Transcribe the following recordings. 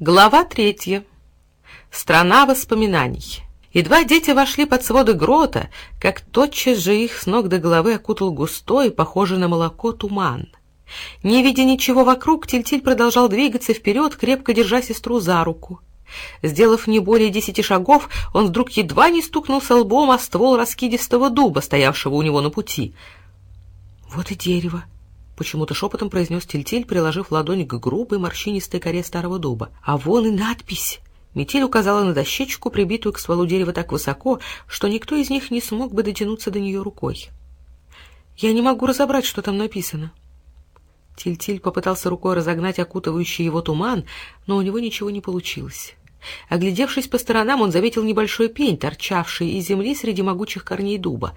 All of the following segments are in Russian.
Глава третья. Страна воспоминаний. Едва дети вошли под своды грота, как тотчас же их с ног до головы окутал густой, похожий на молоко, туман. Не видя ничего вокруг, Тильтиль продолжал двигаться вперед, крепко держа сестру за руку. Сделав не более десяти шагов, он вдруг едва не стукнулся лбом о ствол раскидистого дуба, стоявшего у него на пути. «Вот и дерево!» — почему-то шепотом произнес Тильтиль, приложив ладонь к грубой морщинистой коре старого дуба. «А вон и надпись!» Метель указала на дощечку, прибитую к стволу дерева так высоко, что никто из них не смог бы дотянуться до нее рукой. «Я не могу разобрать, что там написано». Тильтиль попытался рукой разогнать окутывающий его туман, но у него ничего не получилось. Оглядевшись по сторонам, он заметил небольшой пень, торчавший из земли среди могучих корней дуба.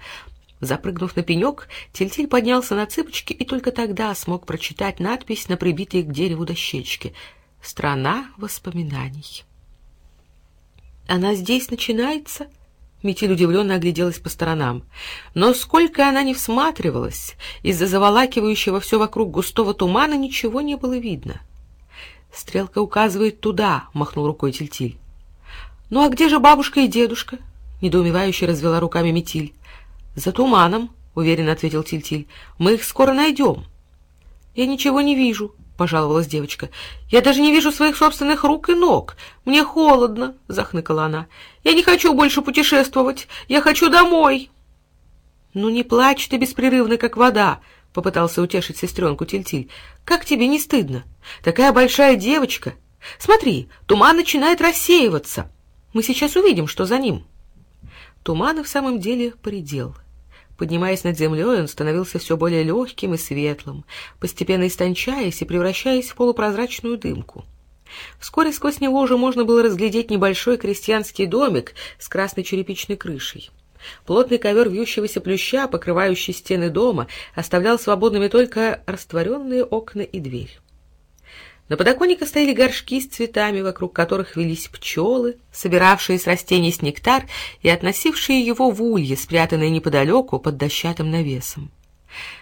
Запрыгнув на пенек, Тильтиль поднялся на цыпочки и только тогда смог прочитать надпись на прибитой к дереву дощечке «Страна воспоминаний». «Она здесь начинается?» Метель удивленно огляделась по сторонам. Но сколько она не всматривалась, из-за заволакивающего все вокруг густого тумана ничего не было видно. «Стрелка указывает туда», — махнул рукой Тильтиль. «Ну а где же бабушка и дедушка?» — недоумевающе развела руками Метиль. «За туманом», — уверенно ответил Тильтиль. «Мы их скоро найдем». «Я ничего не вижу», — пожаловалась девочка. «Я даже не вижу своих собственных рук и ног. Мне холодно», — захныкала она. «Я не хочу больше путешествовать. Я хочу домой». «Ну не плачь ты беспрерывно, как вода», — попытался утешить сестренку Тильтиль. «Как тебе не стыдно? Такая большая девочка. Смотри, туман начинает рассеиваться. Мы сейчас увидим, что за ним». Туман и в самом деле поредел. Поднимаясь над землей, он становился все более легким и светлым, постепенно истончаясь и превращаясь в полупрозрачную дымку. Вскоре сквозь него уже можно было разглядеть небольшой крестьянский домик с красной черепичной крышей. Плотный ковер вьющегося плюща, покрывающий стены дома, оставлял свободными только растворенные окна и дверь. На подоконнике стояли горшки с цветами, вокруг которых велись пчелы, собиравшие с растений с нектар и относившие его в улье, спрятанное неподалеку под дощатым навесом.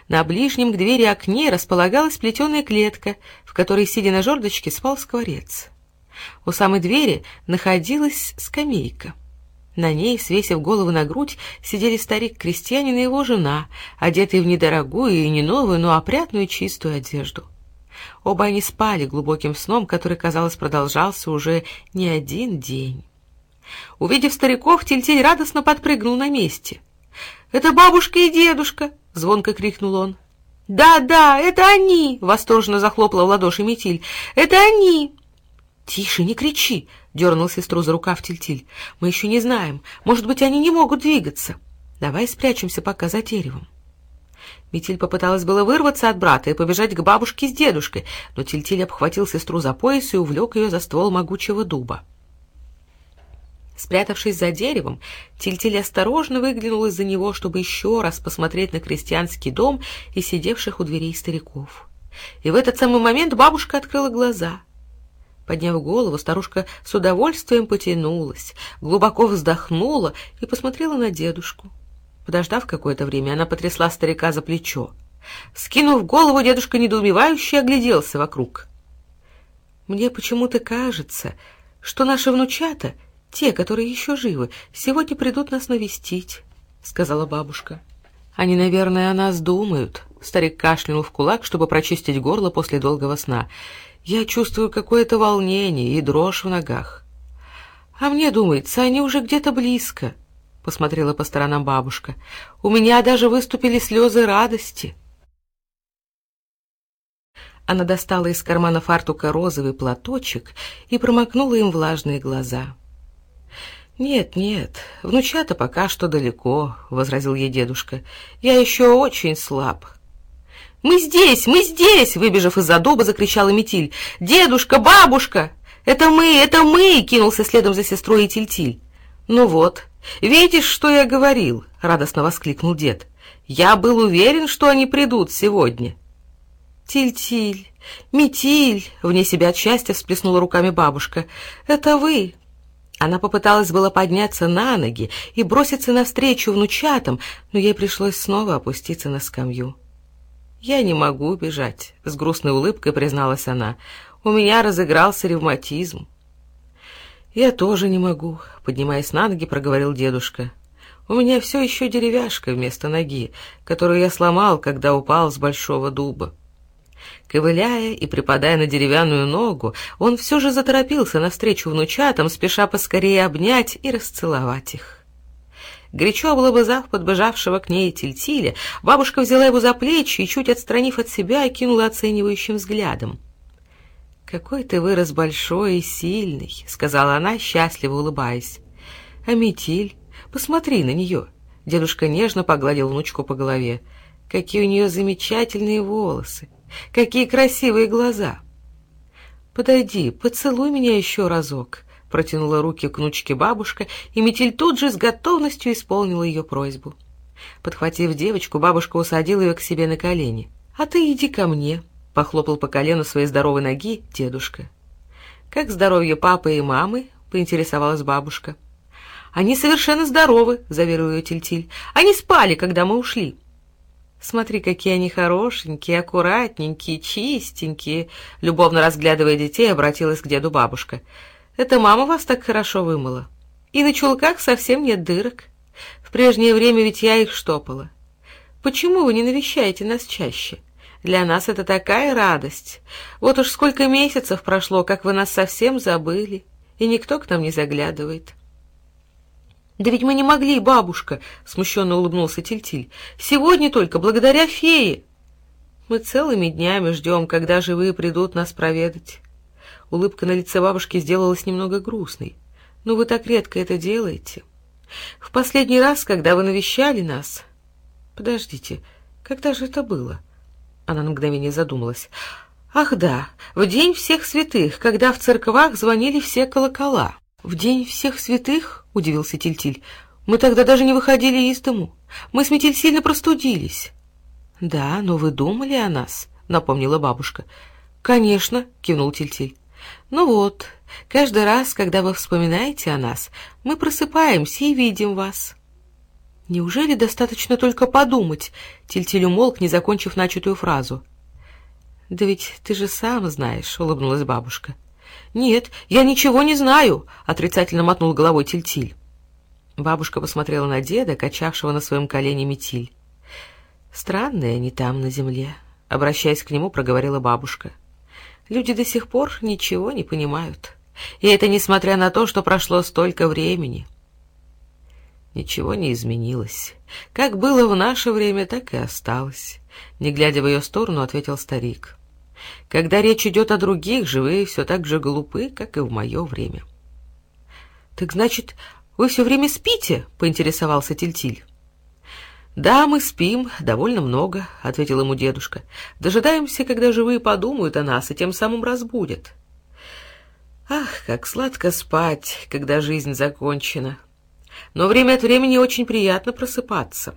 На ближнем к двери окне располагалась плетеная клетка, в которой, сидя на жердочке, спал скворец. У самой двери находилась скамейка. На ней, свесив голову на грудь, сидели старик-крестьянин и его жена, одетые в недорогую и не новую, но опрятную чистую одежду. Оба они спали глубоким сном, который, казалось, продолжался уже не один день. Увидев стариков, Тильтиль радостно подпрыгнул на месте. «Это бабушка и дедушка!» — звонко крикнул он. «Да, да, это они!» — восторженно захлопала в ладоши Метиль. «Это они!» «Тише, не кричи!» — дернул сестру за рукав Тильтиль. «Мы еще не знаем. Может быть, они не могут двигаться. Давай спрячемся пока за деревом». Метиль попыталась было вырваться от брата и побежать к бабушке с дедушкой, но Тильтиль обхватил сестру за пояс и увлек ее за ствол могучего дуба. Спрятавшись за деревом, Тильтиль осторожно выглянул из-за него, чтобы еще раз посмотреть на крестьянский дом и сидевших у дверей стариков. И в этот самый момент бабушка открыла глаза. Подняв голову, старушка с удовольствием потянулась, глубоко вздохнула и посмотрела на дедушку. Подождав какое-то время, она потрясла старика за плечо. Скинув голову, дедушка недоумевающе огляделся вокруг. «Мне почему-то кажется, что наши внучата, те, которые еще живы, сегодня придут нас навестить», — сказала бабушка. «Они, наверное, о нас думают», — старик кашлянул в кулак, чтобы прочистить горло после долгого сна. «Я чувствую какое-то волнение и дрожь в ногах. А мне думается, они уже где-то близко» посмотрела по сторонам бабушка. У меня даже выступили слезы радости. Она достала из кармана фартука розовый платочек и промокнула им влажные глаза. «Нет, нет, внучата пока что далеко», — возразил ей дедушка. «Я еще очень слаб». «Мы здесь! Мы здесь!» — выбежав из-за дуба, закричала Метиль. «Дедушка! Бабушка! Это мы! Это мы!» — кинулся следом за сестрой и Тильтиль. «Ну вот, видишь, что я говорил?» — радостно воскликнул дед. «Я был уверен, что они придут сегодня». «Тиль-тиль, Метиль!» — вне себя от счастья всплеснула руками бабушка. «Это вы!» Она попыталась было подняться на ноги и броситься навстречу внучатам, но ей пришлось снова опуститься на скамью. «Я не могу бежать», — с грустной улыбкой призналась она. У меня разыгрался ревматизм. «Я тоже не могу», — поднимаясь на ноги, проговорил дедушка. «У меня все еще деревяшка вместо ноги, которую я сломал, когда упал с большого дуба». Ковыляя и припадая на деревянную ногу, он все же заторопился навстречу внучатам, спеша поскорее обнять и расцеловать их. Горячо облобызав подбежавшего к ней тельтиля, бабушка взяла его за плечи и, чуть отстранив от себя, окинула оценивающим взглядом. «Какой ты вырос большой и сильный», — сказала она, счастливо улыбаясь. «А Метиль, посмотри на нее». Дедушка нежно погладил внучку по голове. «Какие у нее замечательные волосы! Какие красивые глаза!» «Подойди, поцелуй меня еще разок», — протянула руки к внучке бабушка, и Метель тут же с готовностью исполнила ее просьбу. Подхватив девочку, бабушка усадила ее к себе на колени. «А ты иди ко мне», — похлопал по колену своей здоровой ноги дедушка. «Как здоровье папы и мамы?» — поинтересовалась бабушка. «Они совершенно здоровы», — заверил ее Тильтиль. «Они спали, когда мы ушли». Смотри, какие они хорошенькие, аккуратненькие, чистенькие. Любовно разглядывая детей, обратилась к деду бабушка. Это мама вас так хорошо вымыла. И на чулках совсем нет дырок. В прежнее время ведь я их штопала. Почему вы не навещаете нас чаще? Для нас это такая радость. Вот уж сколько месяцев прошло, как вы нас совсем забыли, и никто к нам не заглядывает. «Да ведь мы не могли, бабушка!» — смущенно улыбнулся Тильтиль. «Сегодня только, благодаря фее!» «Мы целыми днями ждем, когда живые придут нас проведать». Улыбка на лице бабушки сделалась немного грустной. «Но вы так редко это делаете. В последний раз, когда вы навещали нас...» «Подождите, когда же это было?» Она на мгновение задумалась. «Ах да, в день всех святых, когда в церквах звонили все колокола». «В день всех святых?» — удивился Тильтиль. «Мы тогда даже не выходили из дому. Мы с Метель сильно простудились». «Да, но вы думали о нас?» — напомнила бабушка. «Конечно», — кивнул Тильтиль. «Ну вот, каждый раз, когда вы вспоминаете о нас, мы просыпаемся и видим вас». «Неужели достаточно только подумать?» — Тильтиль умолк, не закончив начатую фразу. «Да ведь ты же сам знаешь», — улыбнулась бабушка. «Нет, я ничего не знаю», — отрицательно мотнул головой Тильтиль. Бабушка посмотрела на деда, качавшего на своем колене метиль. «Странные они там, на земле», — обращаясь к нему, проговорила бабушка. «Люди до сих пор ничего не понимают. И это несмотря на то, что прошло столько времени». Ничего не изменилось. Как было в наше время, так и осталось. Не глядя в ее сторону, ответил старик. Когда речь идет о других, живые все так же глупы, как и в мое время. — Так значит, вы все время спите? — поинтересовался Тильтиль. — Да, мы спим, довольно много, — ответил ему дедушка. — Дожидаемся, когда живые подумают о нас и тем самым разбудят. Ах, как сладко спать, когда жизнь закончена. Но время от времени очень приятно просыпаться.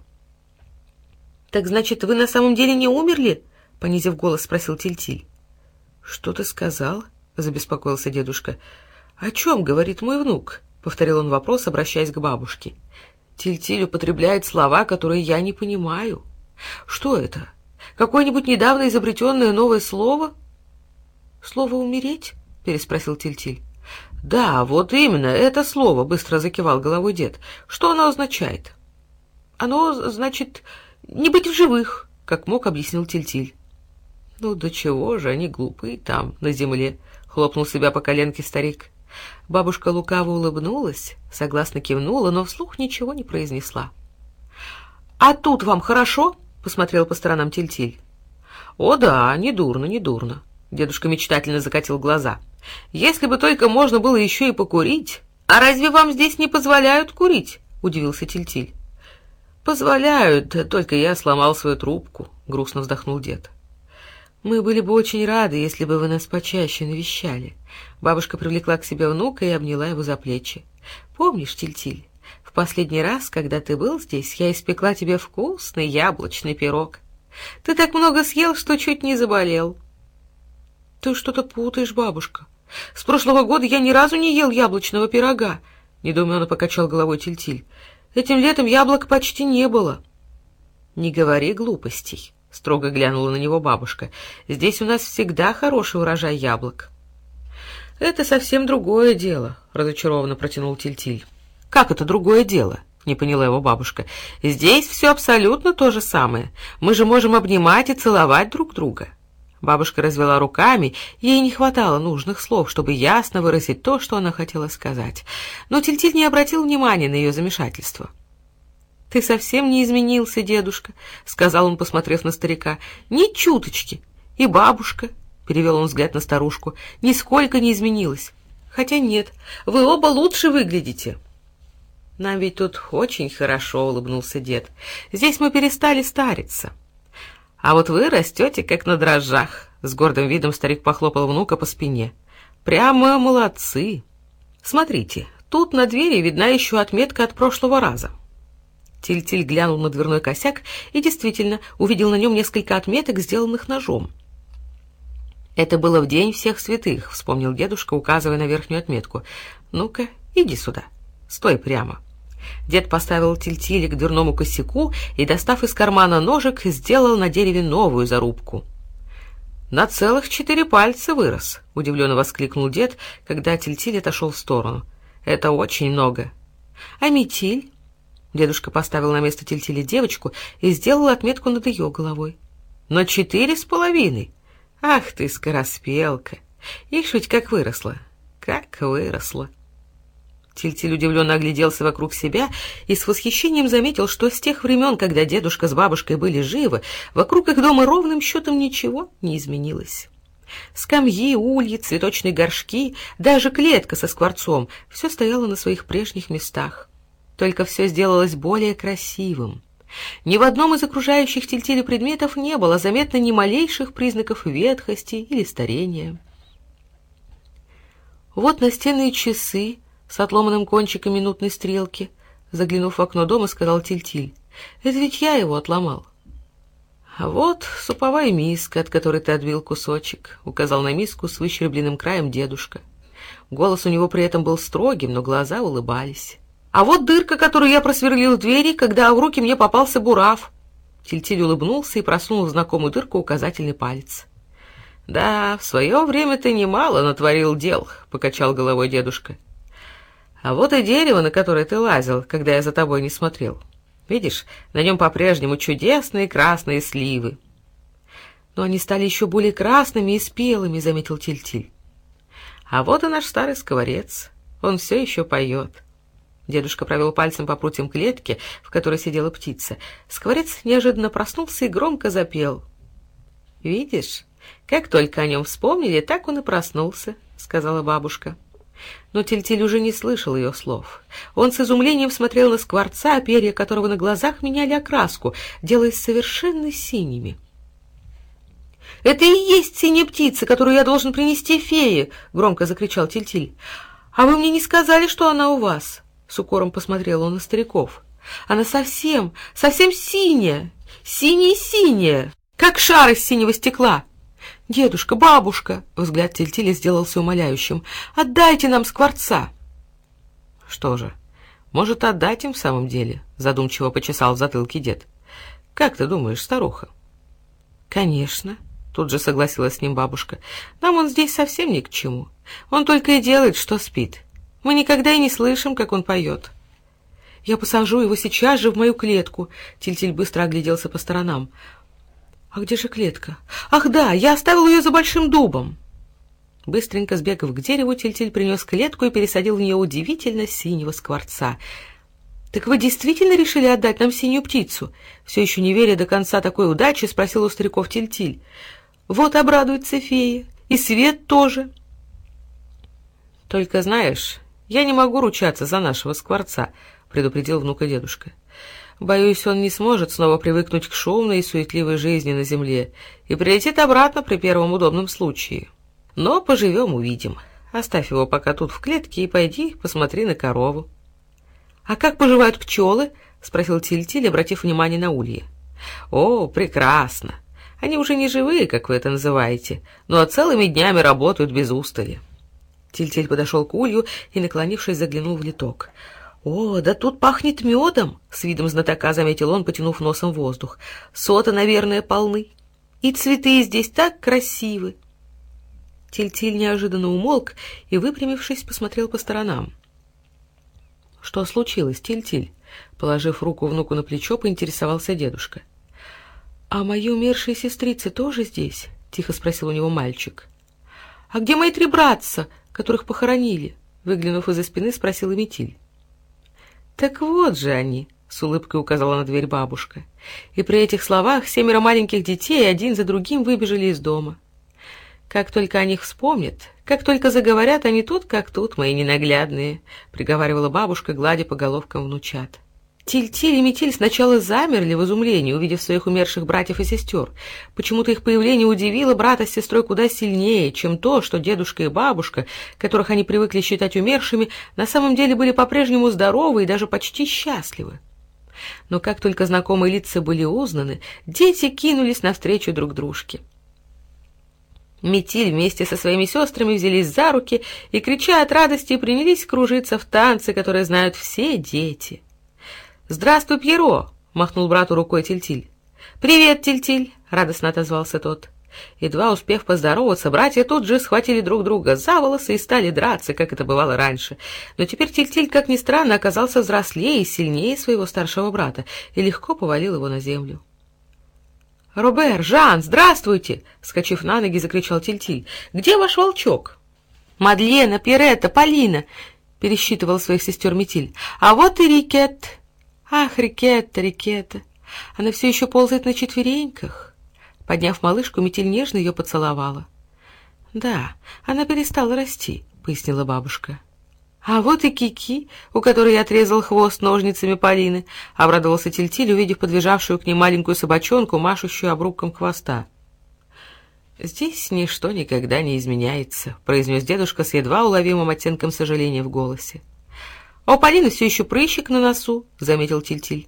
— Так значит, вы на самом деле не умерли? — понизив голос, спросил Тильтиль. — Что ты сказал? — забеспокоился дедушка. — О чем говорит мой внук? — повторил он вопрос, обращаясь к бабушке. Тильтиль употребляет слова, которые я не понимаю. Что это? Какое-нибудь недавно изобретенное новое слово? — Слово «умереть»? — переспросил Тильтиль. — Да, вот именно, это слово, — быстро закивал головой дед. — Что оно означает? — Оно, значит, не быть в живых, — как мог объяснил Тильтиль. «Ну, до чего же они глупы там, на земле?» — хлопнул себя по коленке старик. Бабушка лукаво улыбнулась, согласно кивнула, но вслух ничего не произнесла. «А тут вам хорошо?» — посмотрел по сторонам Тильтиль. «О да, не дурно, не дурно», — дедушка мечтательно закатил глаза. «Если бы только можно было еще и покурить». «А разве вам здесь не позволяют курить?» — удивился Тильтиль. «Позволяют, только я сломал свою трубку», — грустно вздохнул дед. «Мы были бы очень рады, если бы вы нас почаще навещали». Бабушка привлекла к себе внука и обняла его за плечи. «Помнишь, Тильтиль, в последний раз, когда ты был здесь, я испекла тебе вкусный яблочный пирог. Ты так много съел, что чуть не заболел». «Ты что-то путаешь, бабушка. С прошлого года я ни разу не ел яблочного пирога», — недоуменно покачал головой Тильтиль. «Этим летом яблок почти не было». «Не говори глупостей». — строго глянула на него бабушка. «Здесь у нас всегда хороший урожай яблок». Это совсем другое дело, разочарованно протянул Тильтиль. Как это другое дело? не поняла его бабушка. Здесь все абсолютно то же самое. Мы же можем обнимать и целовать друг друга. Бабушка развела руками, ей не хватало нужных слов, чтобы ясно выразить то, что она хотела сказать. Но Тильтиль не обратил внимания на ее замешательство. «Ты совсем не изменился, дедушка», — сказал он, посмотрев на старика. «Ни чуточки. И бабушка», — перевел он взгляд на старушку, — «нисколько не изменилась. Хотя нет, вы оба лучше выглядите». «Нам ведь тут очень хорошо», — улыбнулся дед. «Здесь мы перестали стариться». «А вот вы растете, как на дрожжах», — с гордым видом старик похлопал внука по спине. «Прямо молодцы. Смотрите, тут на двери видна еще отметка от прошлого раза». Тиль-Тиль глянул на дверной косяк и действительно увидел на нем несколько отметок, сделанных ножом. «Это было в день всех святых», — вспомнил дедушка, указывая на верхнюю отметку. «Ну-ка, иди сюда. Стой прямо». Дед поставил тильтили к дверному косяку и, достав из кармана ножик, сделал на дереве новую зарубку. «На целых четыре пальца вырос», — удивленно воскликнул дед, когда тильтиль отошел в сторону. «Это очень много». «А метиль?» Дедушка поставил на место тильтили девочку и сделал отметку над ее головой. «На четыре с половиной! Ах ты, скороспелка! Ишь ведь как выросла! Как выросла!» Тильтиль удивленно огляделся вокруг себя и с восхищением заметил, что с тех времен, когда дедушка с бабушкой были живы, вокруг их дома ровным счетом ничего не изменилось. Скамьи, ульи, цветочные горшки, даже клетка со скворцом — все стояло на своих прежних местах. Только все сделалось более красивым. Ни в одном из окружающих тельтили предметов не было заметно ни малейших признаков ветхости или старения. Вот настенные часы с отломанным кончиком минутной стрелки. Заглянув в окно дома, сказал Тильтиль. Это ведь я его отломал. А вот суповая миска, от которой ты отбил кусочек, указал на миску с выщербленным краем дедушка. Голос у него при этом был строгим, но глаза улыбались. А вот дырка, которую я просверлил в двери, когда в руки мне попался бурав. Тильтиль улыбнулся и просунул в знакомую дырку указательный палец. «Да, в свое время ты немало натворил дел», — покачал головой дедушка. А вот и дерево, на которое ты лазил, когда я за тобой не смотрел. Видишь, на нем по-прежнему чудесные красные сливы. Но они стали еще более красными и спелыми, — заметил Тильтиль. А вот и наш старый сковорец. Он все еще поет. Дедушка провел пальцем по прутьям клетки, в которой сидела птица. Скворец неожиданно проснулся и громко запел. «Видишь, как только о нем вспомнили, так он и проснулся», — сказала бабушка. Но Тильтиль уже не слышал ее слов. Он с изумлением смотрел на скворца, перья которого на глазах меняли окраску, делаясь совершенно синими. «Это и есть синяя птица, которую я должен принести фее!» — громко закричал Тильтиль. «А вы мне не сказали, что она у вас?» — с укором посмотрел он на стариков. «Она совсем, совсем синяя, синяя-синяя, как шар из синего стекла!» «Дедушка, бабушка!» — взгляд Тильтиля сделался умоляющим. «Отдайте нам скворца!» «Что же, может, отдать им в самом деле?» — задумчиво почесал в затылке дед. «Как ты думаешь, старуха?» «Конечно!» — тут же согласилась с ним бабушка. «Нам он здесь совсем ни к чему. Он только и делает, что спит. Мы никогда и не слышим, как он поет». «Я посажу его сейчас же в мою клетку!» Тильтиль быстро огляделся по сторонам. «А где же клетка? Ах да, я оставил ее за большим дубом!» Быстренько сбегав к дереву, Тильтиль принес клетку и пересадил в нее удивительно синего скворца. «Так вы действительно решили отдать нам синюю птицу?» Все еще не веря до конца такой удачи, спросил у стариков Тильтиль. «Вот обрадуется фея, и свет тоже». «Только знаешь, я не могу ручаться за нашего скворца», — предупредил внука дедушка. Боюсь, он не сможет снова привыкнуть к шумной и суетливой жизни на земле и прилетит обратно при первом удобном случае. Но поживем, увидим. Оставь его пока тут в клетке и пойди посмотри на корову. — А как поживают пчелы? — спросил Тильтиль, обратив внимание на ульи. — О, прекрасно! Они уже не живые, как вы это называете, но целыми днями работают без устали. Тильтиль подошел к улью и, наклонившись, заглянул в литок — «О, да тут пахнет медом!» — с видом знатока заметил он, потянув носом воздух. «Соты, наверное, полны. И цветы здесь так красивы!» Тильтиль неожиданно умолк и, выпрямившись, посмотрел по сторонам. — Что случилось, Тильтиль? Положив руку внуку на плечо, поинтересовался дедушка. — А мои умершие сестрицы тоже здесь? — тихо спросил у него мальчик. — А где мои три братца, которых похоронили? — выглянув из-за спины, спросила Метиль. — Так вот же они, — с улыбкой указала на дверь бабушка. И при этих словах семеро маленьких детей один за другим выбежали из дома. Как только о них вспомнят, как только заговорят они тут, как тут, мои ненаглядные, — приговаривала бабушка, гладя по головкам внучат. Тиль-Тиль и Метиль сначала замерли в изумлении, увидев своих умерших братьев и сестер. Почему-то их появление удивило брата с сестрой куда сильнее, чем то, что дедушка и бабушка, которых они привыкли считать умершими, на самом деле были по-прежнему здоровы и даже почти счастливы. Но как только знакомые лица были узнаны, дети кинулись навстречу друг дружке. Метиль вместе со своими сестрами взялись за руки и, крича от радости, принялись кружиться в танцы, которые знают все дети. «Здравствуй, Пьеро!» — махнул брату рукой Тильтиль. «Привет, Тильтиль!» — радостно отозвался тот. Едва успев поздороваться, братья тут же схватили друг друга за волосы и стали драться, как это бывало раньше. Но теперь Тильтиль, как ни странно, оказался взрослее и сильнее своего старшего брата и легко повалил его на землю. «Робер, Жан, здравствуйте!» — вскочив на ноги, закричал Тильтиль. «Где ваш волчок?» «Мадлена, Пиретта, Полина!» — пересчитывал своих сестер Метиль. «А вот и Рикет!» «Ах, Рикетта, Рикетта! Она все еще ползает на четвереньках!» Подняв малышку, Метель нежно ее поцеловала. «Да, она перестала расти», — пояснила бабушка. «А вот и Кики, у которой я отрезал хвост ножницами Полины», — обрадовался Тильтиль, увидев подбежавшую к ней маленькую собачонку, машущую обрубком хвоста. «Здесь ничто никогда не изменяется», — произнес дедушка с едва уловимым оттенком сожаления в голосе. «А у Полины все еще прыщик на носу», — заметил Тильтиль.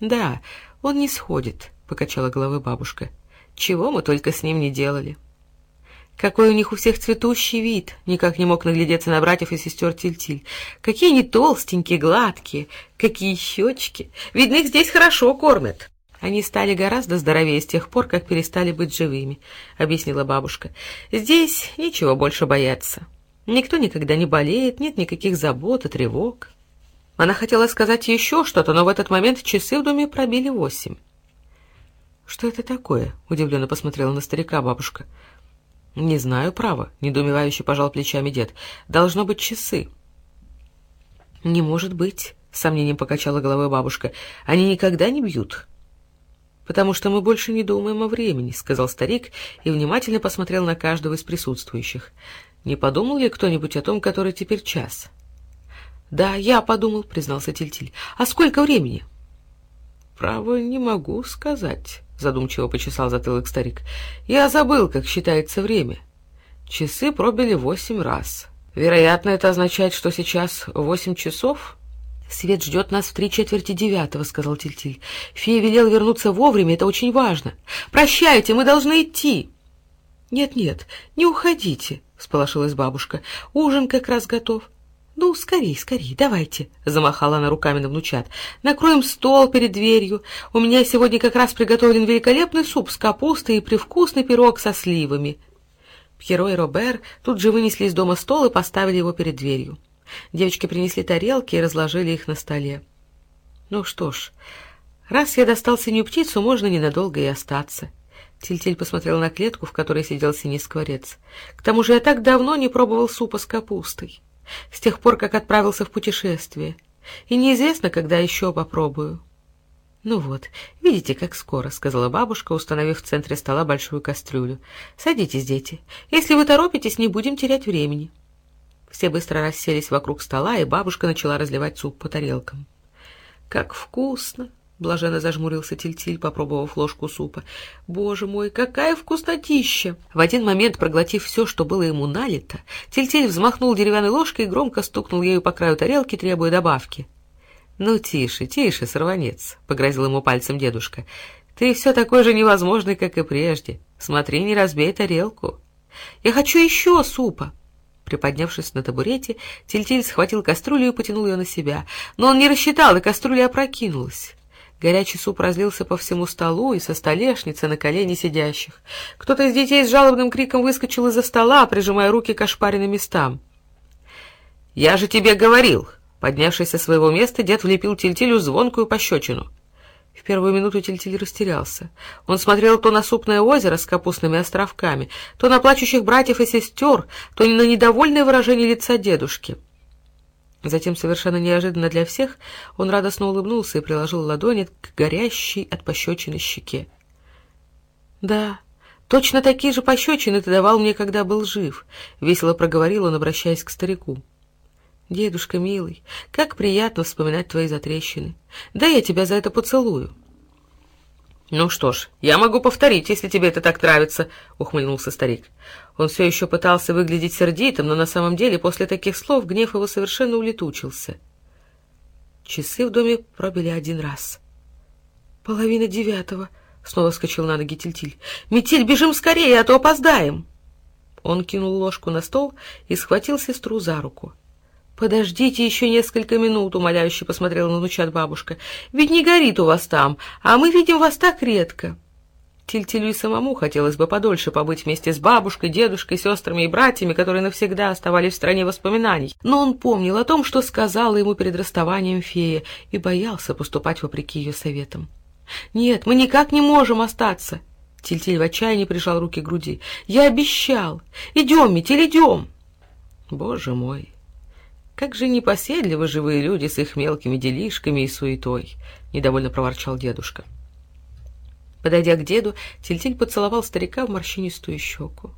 «Да, он не сходит», — покачала головой бабушка. «Чего мы только с ним не делали». Какой у них у всех цветущий вид! Никак не мог наглядеться на братьев и сестер Тильтиль. Какие они толстенькие, гладкие, какие щечки! Видно, их здесь хорошо кормят. Они стали гораздо здоровее с тех пор, как перестали быть живыми, — объяснила бабушка. Здесь ничего больше бояться. Никто никогда не болеет, нет никаких забот и тревог. Она хотела сказать еще что-то, но в этот момент часы в доме пробили восемь. — Что это такое? — удивленно посмотрела на старика бабушка. — «Не знаю, право», — недоумевающе пожал плечами дед. «Должно быть часы». «Не может быть», — с сомнением покачала головой бабушка. «Они никогда не бьют». «Потому что мы больше не думаем о времени», — сказал старик и внимательно посмотрел на каждого из присутствующих. «Не подумал ли кто-нибудь о том, который теперь час?» «Да, я подумал», — признался Тильтиль. «А сколько времени?» «Право, не могу сказать». — задумчиво почесал затылок старик. «Я забыл, как считается время. Часы пробили восемь раз. Вероятно, это означает, что сейчас восемь часов?» «Свет ждет нас в три четверти девятого», — сказал Тильтиль. «Фея велел вернуться вовремя, это очень важно. Прощайте, мы должны идти». «Нет-нет, не уходите», — всполошилась бабушка. «Ужин как раз готов. «Ну, скорей, скорей, давайте!» — замахала она руками на внучат. «Накроем стол перед дверью. У меня сегодня как раз приготовлен великолепный суп с капустой и привкусный пирог со сливами». Пьеро и Робер тут же вынесли из дома стол и поставили его перед дверью. Девочки принесли тарелки и разложили их на столе. «Ну что ж, раз я достал синюю птицу, можно ненадолго и остаться». Тильтиль посмотрел на клетку, в которой сидел синий скворец. «К тому же я так давно не пробовал супа с капустой» с тех пор, как отправился в путешествие, и неизвестно, когда еще попробую. «Ну вот, видите, как скоро», — сказала бабушка, установив в центре стола большую кастрюлю. «Садитесь, дети. Если вы торопитесь, не будем терять времени». Все быстро расселись вокруг стола, и бабушка начала разливать суп по тарелкам. «Как вкусно!» — блаженно зажмурился Тильтиль, попробовав ложку супа. «Боже мой, какая вкуснотища!» В один момент, проглотив все, что было ему налито, Тильтиль взмахнул деревянной ложкой и громко стукнул ею по краю тарелки, требуя добавки. «Ну, тише, тише, сорванец!» — погрозил ему пальцем дедушка. «Ты все такой же невозможный, как и прежде. Смотри, не разбей тарелку!» «Я хочу еще супа!» Приподнявшись на табурете, Тильтиль схватил кастрюлю и потянул ее на себя. Но он не рассчитал, и кастрюля опрокинулась. Горячий суп разлился по всему столу и со столешницы на колени сидящих. Кто-то из детей с жалобным криком выскочил из-за стола, прижимая руки к ошпаренным местам. «Я же тебе говорил!» Поднявшись со своего места, дед влепил Тильтилю звонкую пощечину. В первую минуту Тильтиль растерялся. Он смотрел то на супное озеро с капустными островками, то на плачущих братьев и сестер, то на недовольное выражение лица дедушки. Затем, совершенно неожиданно для всех, он радостно улыбнулся и приложил ладони к горящей от пощечины щеке. — Да, точно такие же пощечины ты давал мне, когда был жив, — весело проговорил он, обращаясь к старику. Дедушка милый, как приятно вспоминать твои затрещины. Да я тебя за это поцелую. Ну что ж, я могу повторить, если тебе это так нравится, ухмыльнулся старик. Он все еще пытался выглядеть сердитым, но на самом деле после таких слов гнев его совершенно улетучился. Часы в доме пробили один раз. Половина девятого, снова вскочил на ноги Тильтиль. Метель, бежим скорее, а то опоздаем. Он кинул ложку на стол и схватил сестру за руку. «Подождите еще несколько минут», — умоляюще посмотрела на внучат бабушка. «Ведь не горит у вас там, а мы видим вас так редко». Тильтилю и самому хотелось бы подольше побыть вместе с бабушкой, дедушкой, сестрами и братьями, которые навсегда оставались в стране воспоминаний. Но он помнил о том, что сказала ему перед расставанием фея, и боялся поступать вопреки ее советам. «Нет, мы никак не можем остаться!» Тильтиль в отчаянии прижал руки к груди. «Я обещал! Идем, Метель, идем!» «Боже мой!» «Как же непоседливы живые люди с их мелкими делишками и суетой!» — недовольно проворчал дедушка. Подойдя к деду, Тильтиль поцеловал старика в морщинистую щеку.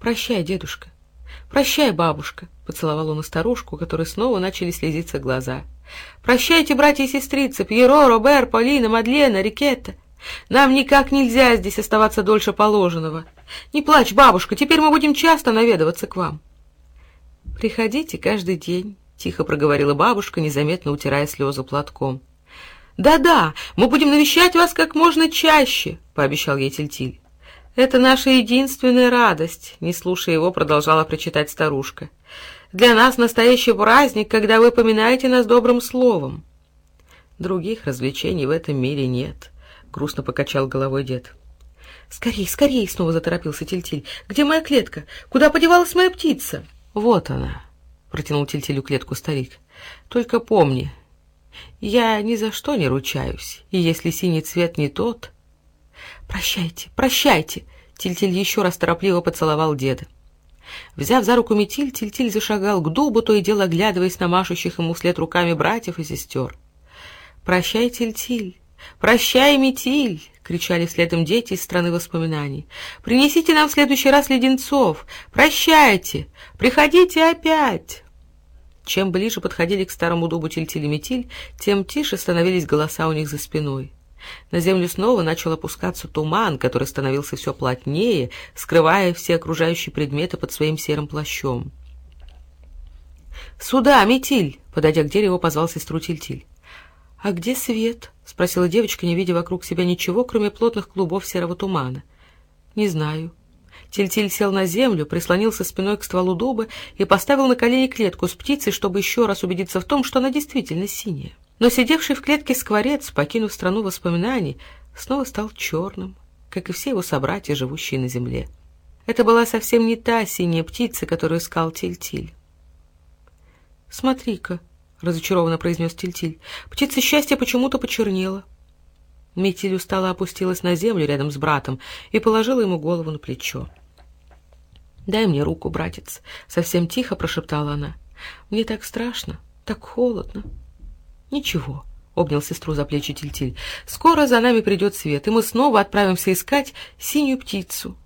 «Прощай, дедушка! Прощай, бабушка!» — поцеловал он и старушку, которой снова начали слезиться глаза. «Прощайте, братья и сестрицы, Пьеро, Робер, Полина, Мадлена, Рикетта! Нам никак нельзя здесь оставаться дольше положенного. Не плачь, бабушка, теперь мы будем часто наведываться к вам». «Приходите каждый день», — тихо проговорила бабушка, незаметно утирая слезы платком. «Да-да, мы будем навещать вас как можно чаще», — пообещал ей Тильтиль. «Это наша единственная радость», — не слушая его, продолжала прочитать старушка. «Для нас настоящий праздник, когда вы поминаете нас добрым словом». «Других развлечений в этом мире нет», — грустно покачал головой дед. «Скорей, скорей!» — снова заторопился Тильтиль. «Где моя клетка? Куда подевалась моя птица?» «Вот она», — протянул Тильтилю клетку старик. «Только помни, я ни за что не ручаюсь, и если синий цвет не тот...» «Прощайте, прощайте!» — Тильтиль еще раз торопливо поцеловал деда. Взяв за руку Метиль, Тильтиль зашагал к дубу, то и дело оглядываясь на машущих ему вслед руками братьев и сестер. «Прощай, Тильтиль! Прощай, Метиль!» — кричали следом дети из страны воспоминаний. «Принесите нам в следующий раз леденцов! Прощайте! Приходите опять!» Чем ближе подходили к старому дубу Тильтиль и Метиль, тем тише становились голоса у них за спиной. На землю снова начал опускаться туман, который становился все плотнее, скрывая все окружающие предметы под своим серым плащом. «Сюда, Метиль!» — подойдя к дереву, позвал сестру Тильтиль. «А где свет?» — спросила девочка, не видя вокруг себя ничего, кроме плотных клубов серого тумана. «Не знаю». Тильтиль сел на землю, прислонился спиной к стволу дуба и поставил на колени клетку с птицей, чтобы еще раз убедиться в том, что она действительно синяя. Но сидевший в клетке скворец, покинув страну воспоминаний, снова стал черным, как и все его собратья, живущие на земле. Это была совсем не та синяя птица, которую искал Тильтиль. «Смотри-ка», — разочарованно произнес Тильтиль. Птица счастья почему-то почернела. Метиль устало опустилась на землю рядом с братом и положила ему голову на плечо. «Дай мне руку, братец», — совсем тихо прошептала она. «Мне так страшно, так холодно». «Ничего», — обнял сестру за плечи Тильтиль. «Скоро за нами придет свет, и мы снова отправимся искать синюю птицу,